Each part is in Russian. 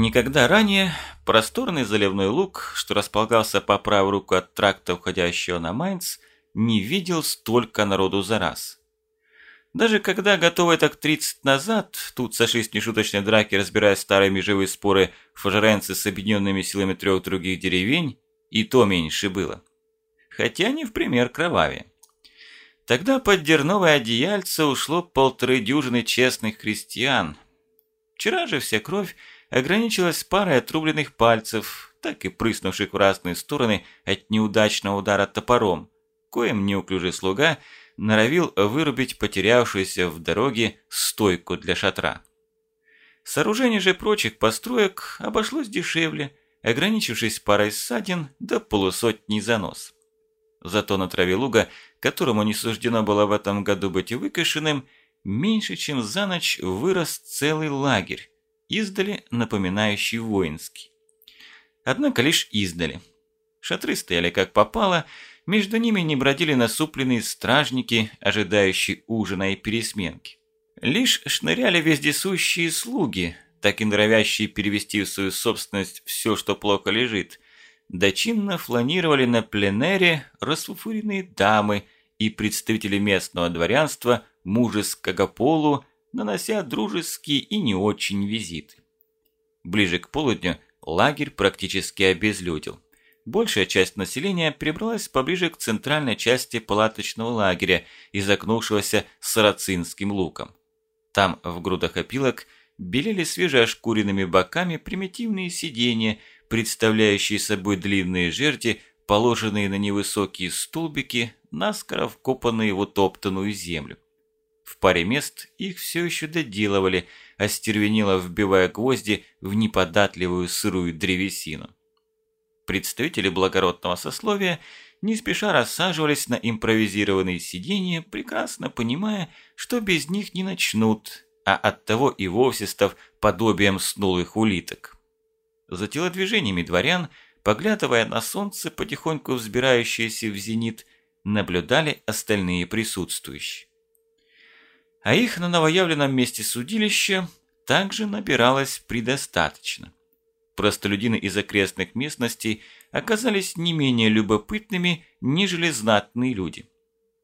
Никогда ранее просторный заливной луг, что располагался по правую руку от тракта, уходящего на Майнц, не видел столько народу за раз. Даже когда, готовые так 30 назад, тут сошлись нешуточные драки, разбирая старые межевые споры фажеренцы с объединенными силами трех других деревень, и то меньше было. Хотя не в пример кровавее. Тогда под дерновое одеяльце ушло полторы дюжины честных крестьян. Вчера же вся кровь ограничилась парой отрубленных пальцев, так и прыснувших в разные стороны от неудачного удара топором, коим неуклюжий слуга норовил вырубить потерявшуюся в дороге стойку для шатра. Сооружение же прочих построек обошлось дешевле, ограничившись парой ссадин до полусотни занос. Зато на траве луга, которому не суждено было в этом году быть выкошенным, меньше чем за ночь вырос целый лагерь, издали напоминающий воинский. Однако лишь издали. Шатры стояли как попало, между ними не бродили насупленные стражники, ожидающие ужина и пересменки. Лишь шныряли вездесущие слуги, так и норовящие перевести в свою собственность все, что плохо лежит. Дочинно фланировали на пленэре расфуфуренные дамы и представители местного дворянства мужеского полу, нанося дружеские и не очень визиты. Ближе к полудню лагерь практически обезлюдил. Большая часть населения перебралась поближе к центральной части палаточного лагеря, изогнувшегося сарацинским луком. Там, в грудах опилок, белели свежеошкуренными боками примитивные сиденья, представляющие собой длинные жерди, положенные на невысокие столбики, наскоро вкопанные в утоптанную землю. В паре мест их все еще доделывали, остервенело вбивая гвозди в неподатливую сырую древесину. Представители благородного сословия не спеша рассаживались на импровизированные сиденья, прекрасно понимая, что без них не начнут, а оттого и вовсе став подобием снулых улиток. За телодвижениями дворян, поглядывая на солнце, потихоньку взбирающееся в зенит, наблюдали остальные присутствующие а их на новоявленном месте судилища также набиралось предостаточно. Простолюдины из окрестных местностей оказались не менее любопытными, нежели знатные люди.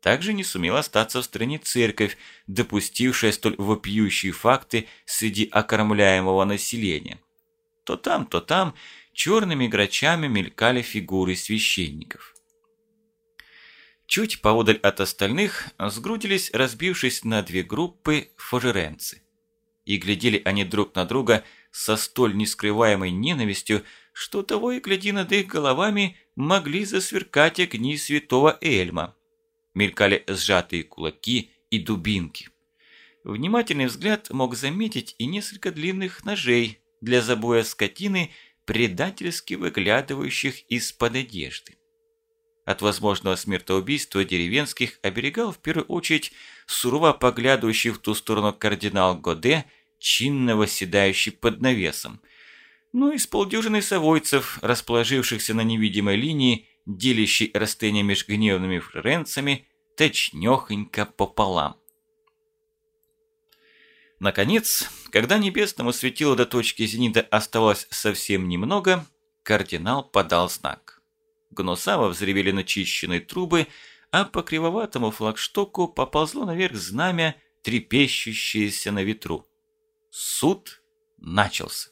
Также не сумела остаться в стране церковь, допустившая столь вопиющие факты среди окормляемого населения. То там, то там черными грачами мелькали фигуры священников. Чуть поодаль от остальных сгрудились, разбившись на две группы, фожеренцы. И глядели они друг на друга со столь нескрываемой ненавистью, что того и гляди над их головами могли засверкать огни святого Эльма. Мелькали сжатые кулаки и дубинки. Внимательный взгляд мог заметить и несколько длинных ножей для забоя скотины, предательски выглядывающих из-под одежды. От возможного смертоубийства деревенских оберегал в первую очередь сурово поглядывающий в ту сторону кардинал Годе, чинно восседающий под навесом. Ну и с полдюжины совойцев, расположившихся на невидимой линии, делящей расстояние между гневными флоренцами, точнёхонько пополам. Наконец, когда небесному светилу до точки зенита оставалось совсем немного, кардинал подал знак. Гнусаво взревели начищенные трубы, а по кривоватому флагштоку поползло наверх знамя, трепещущееся на ветру. Суд начался.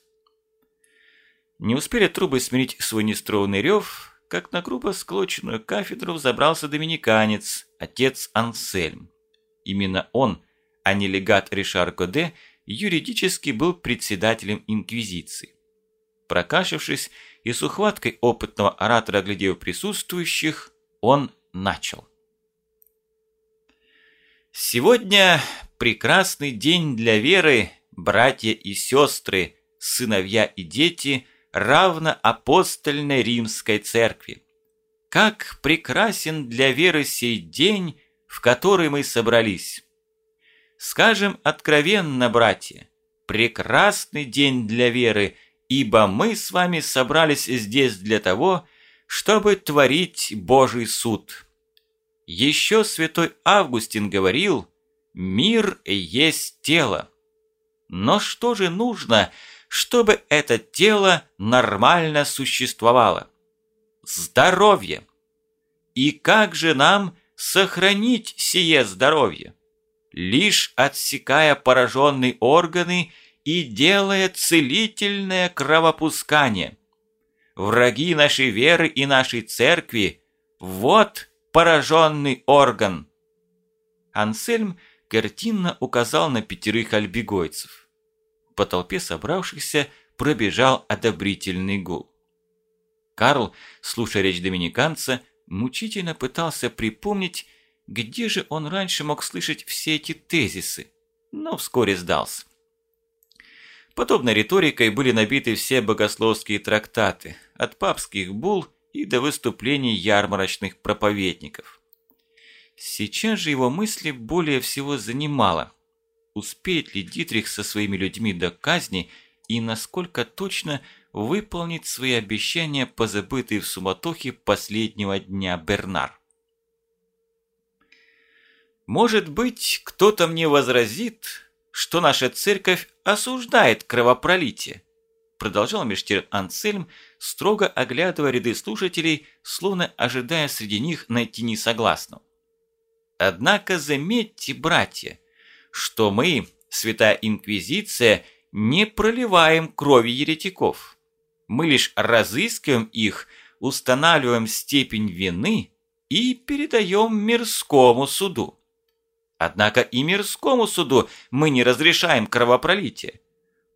Не успели трубы смирить свой нестроенный рев, как на грубо склоченную кафедру взобрался доминиканец, отец Ансельм. Именно он, а не легат Ришар Коде, юридически был председателем Инквизиции. Прокашившись, и с ухваткой опытного оратора, глядев присутствующих, он начал. Сегодня прекрасный день для веры, братья и сестры, сыновья и дети, равно апостольной римской церкви. Как прекрасен для веры сей день, в который мы собрались. Скажем откровенно, братья, прекрасный день для веры, ибо мы с вами собрались здесь для того, чтобы творить Божий суд. Еще святой Августин говорил, мир есть тело. Но что же нужно, чтобы это тело нормально существовало. Здоровье! И как же нам сохранить сие здоровье? Лишь отсекая пораженные органы и делая целительное кровопускание. Враги нашей веры и нашей церкви – вот пораженный орган. Ансельм картинно указал на пятерых альбегойцев. По толпе собравшихся пробежал одобрительный гул. Карл, слушая речь доминиканца, мучительно пытался припомнить, где же он раньше мог слышать все эти тезисы, но вскоре сдался. Подобной риторикой были набиты все богословские трактаты, от папских бул и до выступлений ярмарочных проповедников. Сейчас же его мысли более всего занимало, успеет ли Дитрих со своими людьми до казни и насколько точно выполнит свои обещания, позабытые в суматохе последнего дня Бернар. Может быть, кто-то мне возразит, что наша церковь осуждает кровопролитие, продолжал межтер Ансельм, строго оглядывая ряды слушателей, словно ожидая среди них найти несогласного. Однако заметьте, братья, что мы, Святая Инквизиция, не проливаем крови еретиков. Мы лишь разыскиваем их, устанавливаем степень вины и передаем мирскому суду. Однако и мирскому суду мы не разрешаем кровопролитие.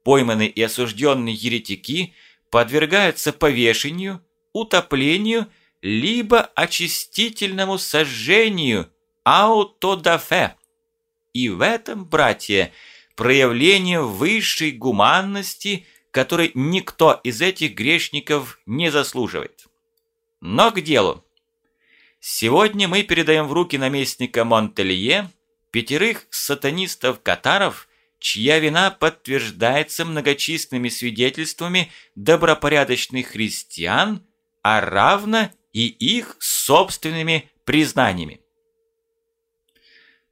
Пойманные и осужденные еретики подвергаются повешению, утоплению, либо очистительному сожжению, аутодафе. И в этом, братья, проявление высшей гуманности, которой никто из этих грешников не заслуживает. Но к делу. Сегодня мы передаем в руки наместника Монтелье пятерых сатанистов-катаров, чья вина подтверждается многочисленными свидетельствами добропорядочных христиан, а равно и их собственными признаниями.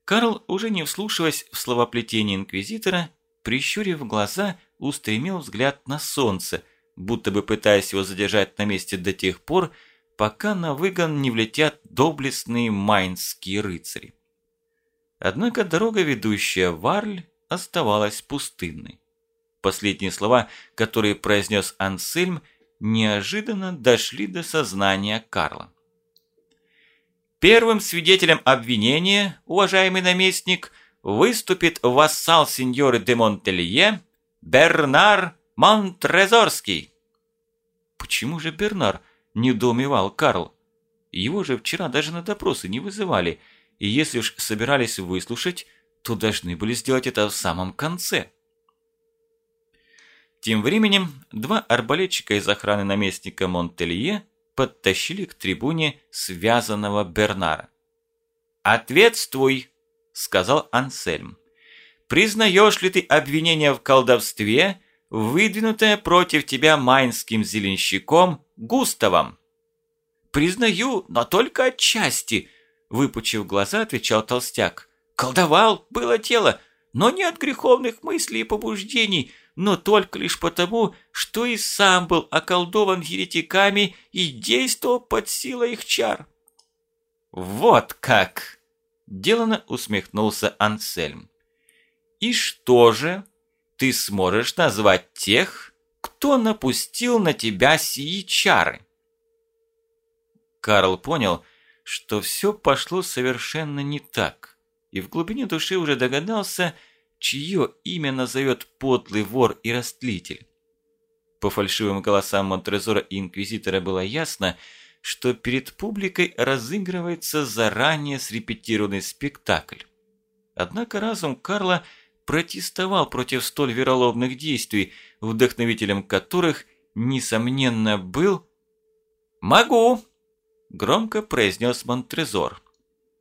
Карл, уже не вслушиваясь в словоплетение инквизитора, прищурив глаза, устремил взгляд на солнце, будто бы пытаясь его задержать на месте до тех пор, пока на выгон не влетят доблестные майнские рыцари. Однако дорога, ведущая в Арль, оставалась пустынной. Последние слова, которые произнес Ансельм, неожиданно дошли до сознания Карла. Первым свидетелем обвинения, уважаемый наместник, выступит вассал сеньоры де Монтелье Бернар Монтрезорский. Почему же Бернар? Недоумевал Карл. Его же вчера даже на допросы не вызывали – и если уж собирались выслушать, то должны были сделать это в самом конце. Тем временем два арбалетчика из охраны наместника Монтелье подтащили к трибуне связанного Бернара. «Ответствуй!» – сказал Ансельм. «Признаешь ли ты обвинение в колдовстве, выдвинутое против тебя майнским зеленщиком Густавом?» «Признаю, но только отчасти», Выпучив глаза, отвечал толстяк. Колдовал, было тело, но не от греховных мыслей и побуждений, но только лишь потому, что и сам был околдован еретиками и действовал под силой их чар. «Вот как!» – делано усмехнулся Ансельм. «И что же ты сможешь назвать тех, кто напустил на тебя сии чары?» Карл понял, что все пошло совершенно не так, и в глубине души уже догадался, чье имя назовет подлый вор и растлитель. По фальшивым голосам Монтрезора и Инквизитора было ясно, что перед публикой разыгрывается заранее срепетированный спектакль. Однако разум Карла протестовал против столь вероломных действий, вдохновителем которых, несомненно, был... «Могу!» Громко произнес Монтрезор.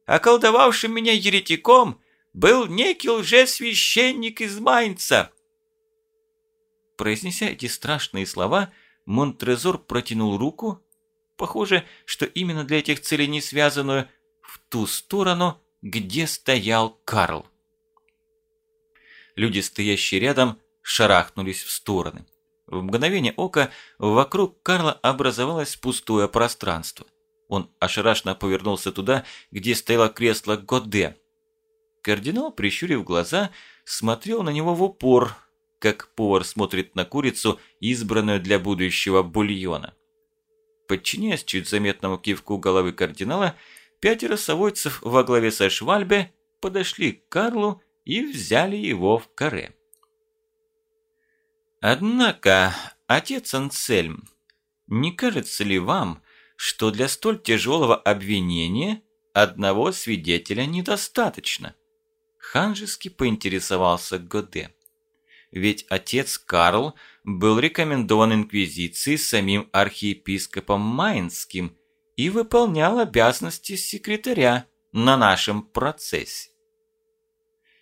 «Околдовавшим меня еретиком был некий лжесвященник из Майнца!» Произнеся эти страшные слова, Монтрезор протянул руку, похоже, что именно для этих целей не связанную, в ту сторону, где стоял Карл. Люди, стоящие рядом, шарахнулись в стороны. В мгновение ока вокруг Карла образовалось пустое пространство. Он ошарашенно повернулся туда, где стояло кресло Годе. Кардинал, прищурив глаза, смотрел на него в упор, как повар смотрит на курицу, избранную для будущего бульона. Подчиняясь чуть заметному кивку головы кардинала, пятеро совойцев во главе со Швальбе подошли к Карлу и взяли его в каре. Однако, отец Ансельм, не кажется ли вам, что для столь тяжелого обвинения одного свидетеля недостаточно? Ханжески поинтересовался Годе. Ведь отец Карл был рекомендован инквизицией самим архиепископом Майнским и выполнял обязанности секретаря на нашем процессе.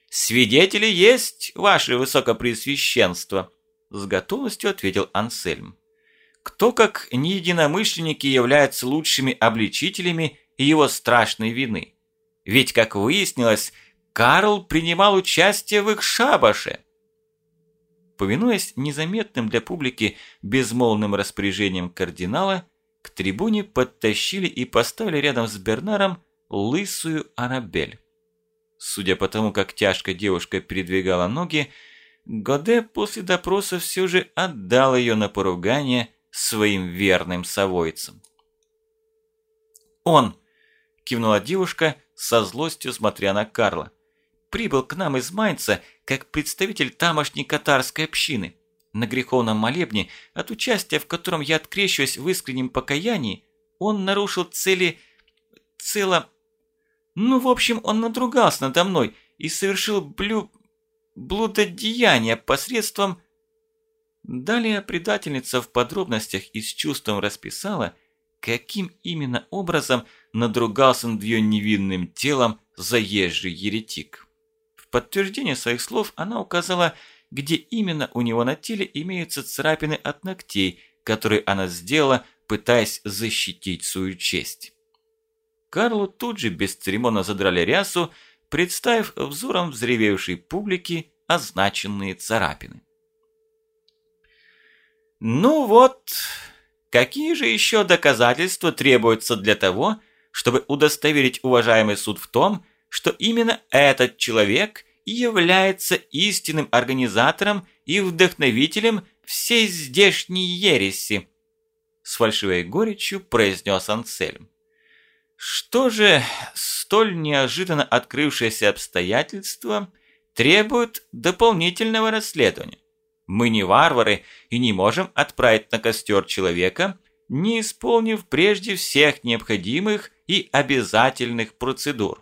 «Свидетели есть, ваше высокопреосвященство», – с готовностью ответил Ансельм. «Кто, как не единомышленники, являются лучшими обличителями его страшной вины? Ведь, как выяснилось, Карл принимал участие в их шабаше». Повинуясь незаметным для публики безмолвным распоряжением кардинала, к трибуне подтащили и поставили рядом с Бернаром лысую Арабель. Судя по тому, как тяжко девушка передвигала ноги, Годе после допроса все же отдал ее на поругание своим верным совойцам. «Он!» – кивнула девушка, со злостью смотря на Карла. «Прибыл к нам из Майнца как представитель тамошней катарской общины. На греховном молебне, от участия в котором я открещиваюсь в искреннем покаянии, он нарушил цели... цело... Ну, в общем, он надругался надо мной и совершил блю... блудодеяние посредством... Далее предательница в подробностях и с чувством расписала, каким именно образом надругался над ее невинным телом заезжий еретик. В подтверждение своих слов она указала, где именно у него на теле имеются царапины от ногтей, которые она сделала, пытаясь защитить свою честь. Карлу тут же бесцеремонно задрали рясу, представив взором взревевшей публики означенные царапины. «Ну вот, какие же еще доказательства требуются для того, чтобы удостоверить уважаемый суд в том, что именно этот человек и является истинным организатором и вдохновителем всей здешней ереси?» С фальшивой горечью произнес Ансельм. Что же столь неожиданно открывшееся обстоятельство требует дополнительного расследования? Мы не варвары и не можем отправить на костер человека, не исполнив прежде всех необходимых и обязательных процедур.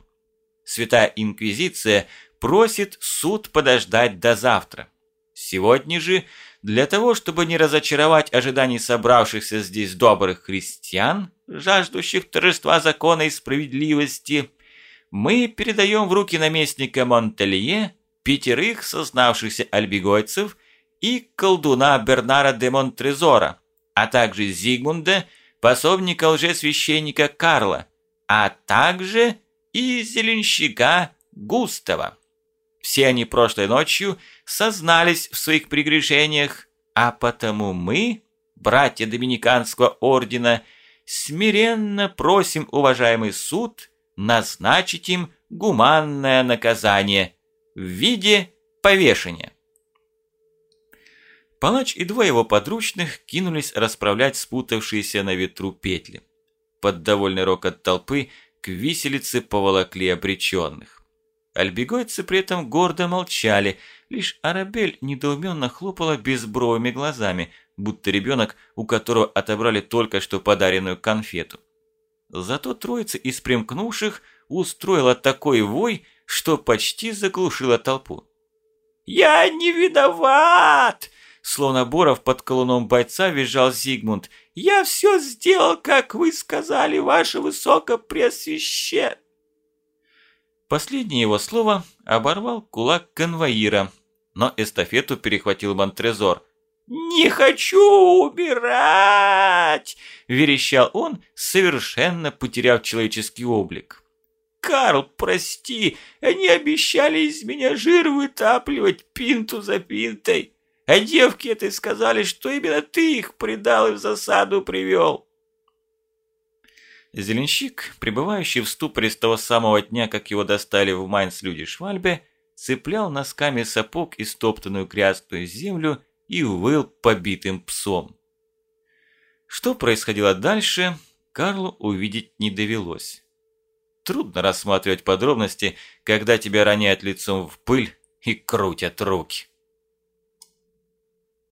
Святая Инквизиция просит суд подождать до завтра. Сегодня же, для того, чтобы не разочаровать ожиданий собравшихся здесь добрых христиан, жаждущих торжества закона и справедливости, мы передаем в руки наместника Монтелье пятерых сознавшихся альбигойцев и колдуна Бернара де Монтрезора, а также Зигмунда, пособника лжесвященника Карла, а также и зеленщика Густава. Все они прошлой ночью сознались в своих прегрешениях, а потому мы, братья Доминиканского ордена, смиренно просим уважаемый суд назначить им гуманное наказание в виде повешения. Палач и двое его подручных кинулись расправлять спутавшиеся на ветру петли. Под довольный рокот толпы к виселице поволокли обреченных. Альбегойцы при этом гордо молчали, лишь Арабель недоуменно хлопала безбровыми глазами, будто ребенок, у которого отобрали только что подаренную конфету. Зато троица из примкнувших устроила такой вой, что почти заглушила толпу. «Я не виноват!» Словно Боров под колуном бойца визжал Зигмунд. «Я все сделал, как вы сказали, ваше высокопреосвящен!» Последнее его слово оборвал кулак конвоира, но эстафету перехватил Монтрезор – «Не хочу умирать!» – верещал он, совершенно потеряв человеческий облик. «Карл, прости, они обещали из меня жир вытапливать пинту за пинтой. А девки этой сказали, что именно ты их предал и в засаду привел. Зеленщик, пребывающий в ступоре с того самого дня, как его достали в Майнц люди Швальбе, цеплял носками сапог истоптанную грязную землю и выл побитым псом. Что происходило дальше, Карлу увидеть не довелось. Трудно рассматривать подробности, когда тебя роняют лицом в пыль и крутят руки.